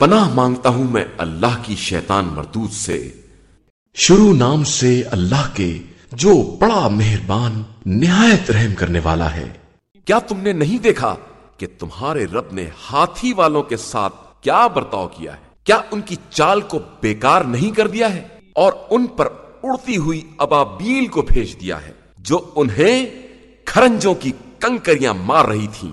पनाह माँगता हूँ मैं अल्लाह की शैतान मरदूद से। शुरू नाम से अल्लाह के, जो बड़ा मेहरबान, निहायत रहम करने वाला है। क्या तुमने नहीं देखा कि तुम्हारे रब ने हाथी वालों के साथ क्या बर्ताव किया है? क्या उनकी चाल को बेकार नहीं कर दिया है? और उन पर उड़ती हुई अबाबील को भेज दिया है, जो उन्हें खरंजों की कंकरियाँ मार रही थीं।